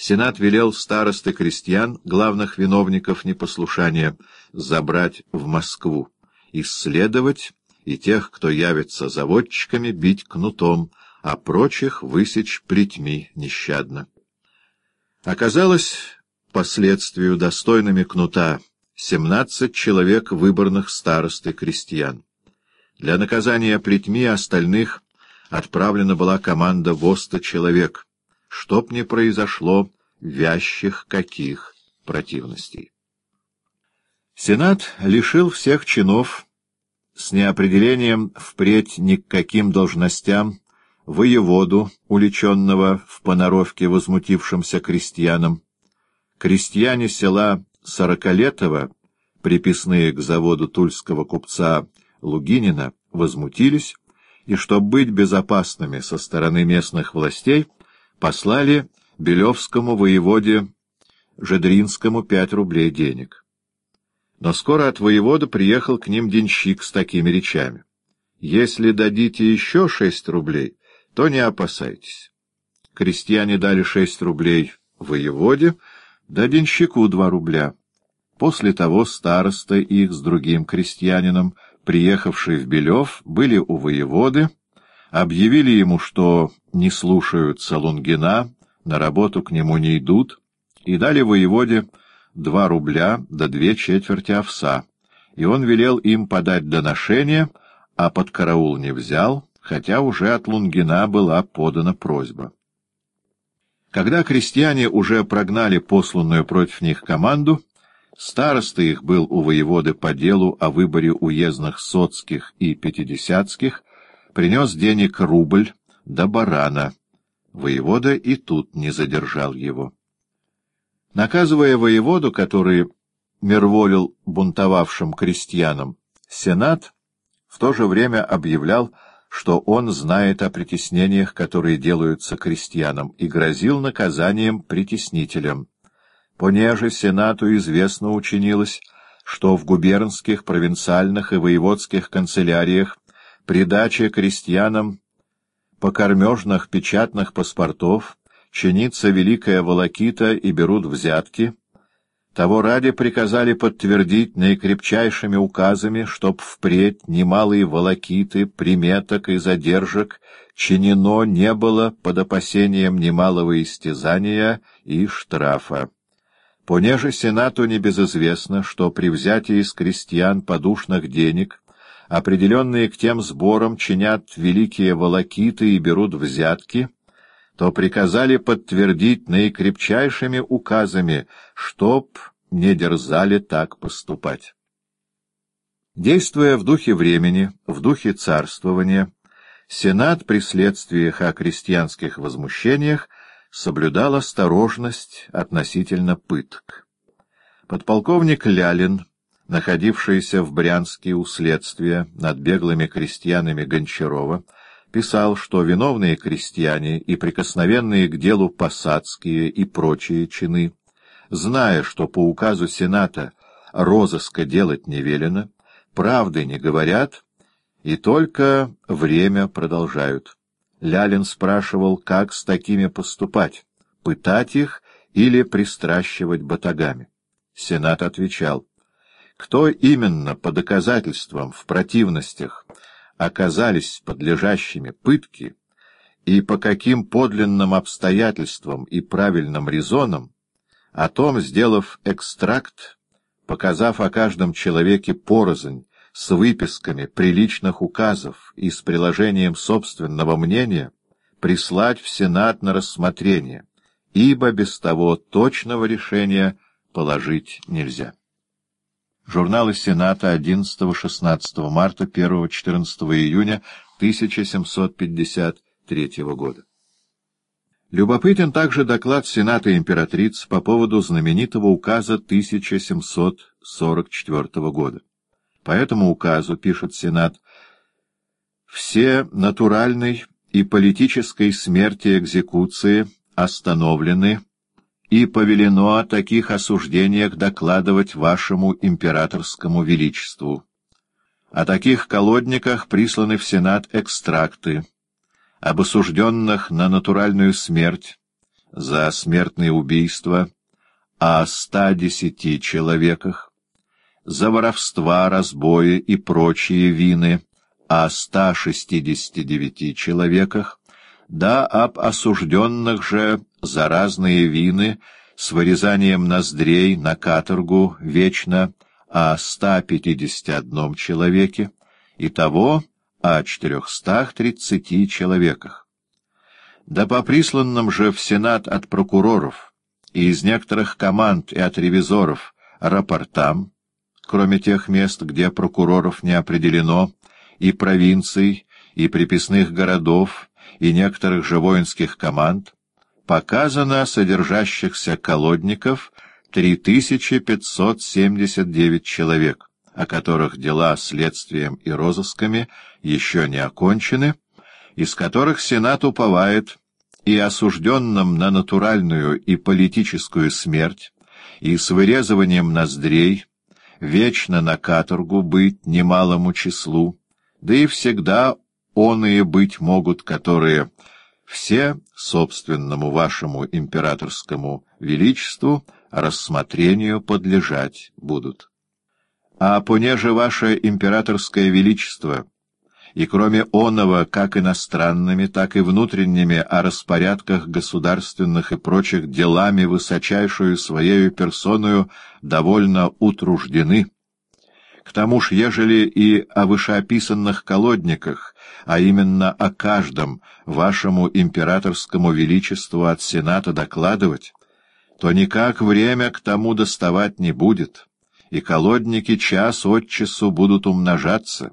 Сенат велел старосты крестьян, главных виновников непослушания, забрать в Москву, исследовать и тех, кто явится заводчиками, бить кнутом, а прочих высечь плетьми нещадно. Оказалось, последствию достойными кнута семнадцать человек выборных старосты крестьян. Для наказания плетьми остальных отправлена была команда во сто человек, чтоб не произошло вящих каких противностей. Сенат лишил всех чинов с неопределением впредь ни к каким должностям воеводу, уличенного в поноровке возмутившимся крестьянам. Крестьяне села Сорокалетова, приписные к заводу тульского купца Лугинина, возмутились, и, чтобы быть безопасными со стороны местных властей, послали Белевскому воеводе Жедринскому пять рублей денег. Но скоро от воевода приехал к ним денщик с такими речами. «Если дадите еще шесть рублей, то не опасайтесь». Крестьяне дали шесть рублей воеводе, да денщику два рубля. После того староста их с другим крестьянином, приехавший в Белев, были у воеводы, объявили ему, что не слушаются Лунгина, на работу к нему не идут, и дали воеводе два рубля да две четверти овса, и он велел им подать доношение, а под караул не взял, хотя уже от Лунгина была подана просьба. Когда крестьяне уже прогнали посланную против них команду, староста их был у воеводы по делу о выборе уездных соцких и пятидесятских, принес денег рубль до барана. Воевода и тут не задержал его. Наказывая воеводу, который мирволил бунтовавшим крестьянам, Сенат в то же время объявлял, что он знает о притеснениях, которые делаются крестьянам, и грозил наказанием притеснителям. Понеже Сенату известно учинилось, что в губернских, провинциальных и воеводских канцеляриях придача крестьянам покормежных печатных паспортов чинится великая волокита и берут взятки, того ради приказали подтвердить наикрепчайшими указами, чтоб впредь немалые волокиты, приметок и задержек чинено не было под опасением немалого истязания и штрафа. Понеже Сенату небезызвестно, что при взятии из крестьян подушных денег определенные к тем сборам чинят великие волокиты и берут взятки, то приказали подтвердить наикрепчайшими указами, чтоб не дерзали так поступать. Действуя в духе времени, в духе царствования, Сенат при следствиях о крестьянских возмущениях соблюдал осторожность относительно пыток. Подполковник Лялин, находившийся в Брянске у следствия над беглыми крестьянами Гончарова, писал, что виновные крестьяне и прикосновенные к делу посадские и прочие чины, зная, что по указу Сената розыска делать не велено, правды не говорят и только время продолжают. Лялин спрашивал, как с такими поступать, пытать их или пристращивать батагами. Сенат отвечал, кто именно по доказательствам в противностях оказались подлежащими пытке и по каким подлинным обстоятельствам и правильным резонам, о том, сделав экстракт, показав о каждом человеке порознь с выписками приличных указов и с приложением собственного мнения, прислать в Сенат на рассмотрение, ибо без того точного решения положить нельзя. Журналы Сената 11-16 марта, 1-14 июня 1753 года. Любопытен также доклад Сената императриц по поводу знаменитого указа 1744 года. По этому указу, пишет Сенат, все натуральной и политической смерти экзекуции остановлены и повелено о таких осуждениях докладывать вашему императорскому величеству. О таких колодниках присланы в Сенат экстракты, об осужденных на натуральную смерть, за смертные убийства о 110 человеках, за воровства, разбои и прочие вины о 169 человеках, да об осужденных же за разные вины с вырезанием ноздрей на каторгу вечно о 151 человеке, и того о 430 человеках. Да по присланным же в Сенат от прокуроров и из некоторых команд и от ревизоров рапортам, кроме тех мест, где прокуроров не определено, и провинций, и приписных городов, и некоторых же воинских команд, показано содержащихся колодников 3579 человек, о которых дела следствием и розысками еще не окончены, из которых Сенат уповает и осужденным на натуральную и политическую смерть, и с вырезыванием ноздрей, вечно на каторгу быть немалому числу, да и всегда оные быть могут, которые все собственному вашему императорскому величеству рассмотрению подлежать будут. А понеже ваше императорское величество, и кроме оного, как иностранными, так и внутренними о распорядках государственных и прочих делами высочайшую своею персоною довольно утруждены, к тому ж, ежели и о вышеописанных колодниках, а именно о каждом вашему императорскому величеству от Сената докладывать, то никак время к тому доставать не будет, и колодники час от часу будут умножаться,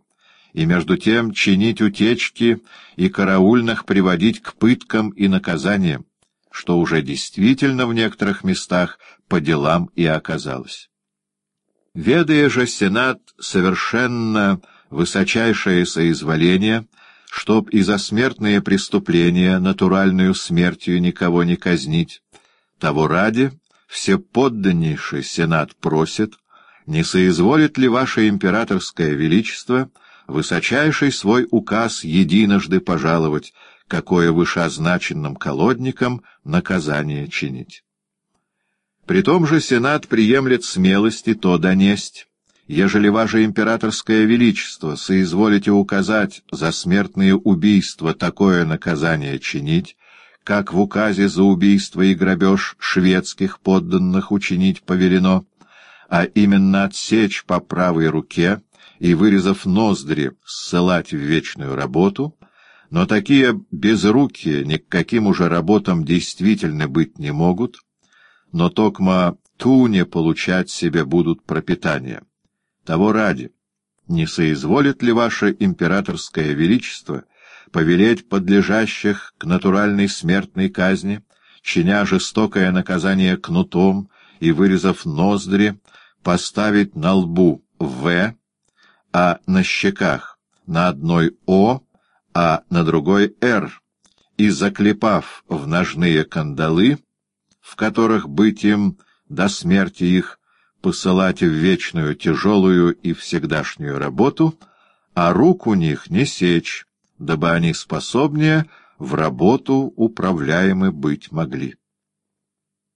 и между тем чинить утечки и караульных приводить к пыткам и наказаниям, что уже действительно в некоторых местах по делам и оказалось. Ведая же Сенат совершенно высочайшее соизволение, чтоб и за смертные преступления натуральную смертью никого не казнить, того ради всеподданнейший Сенат просит, не соизволит ли ваше императорское величество высочайший свой указ единожды пожаловать, какое вышеозначенным колодникам наказание чинить. При том же Сенат приемлет смелости то донесть, ежели ваше императорское величество соизволите указать за смертные убийства такое наказание чинить, как в указе за убийство и грабеж шведских подданных учинить повелено, а именно отсечь по правой руке и, вырезав ноздри, ссылать в вечную работу, но такие безрукие ни к уже работам действительно быть не могут, но токма туне получать себе будут пропитание. Того ради, не соизволит ли ваше императорское величество повелеть подлежащих к натуральной смертной казни, чиня жестокое наказание кнутом и, вырезав ноздри, поставить на лбу «В», а на щеках на одной «О», а на другой «Р», и, заклепав в ножные кандалы, в которых быть им до смерти их посылать в вечную тяжелую и всегдашнюю работу, а рук у них не сечь, дабы они способнее в работу управляемы быть могли.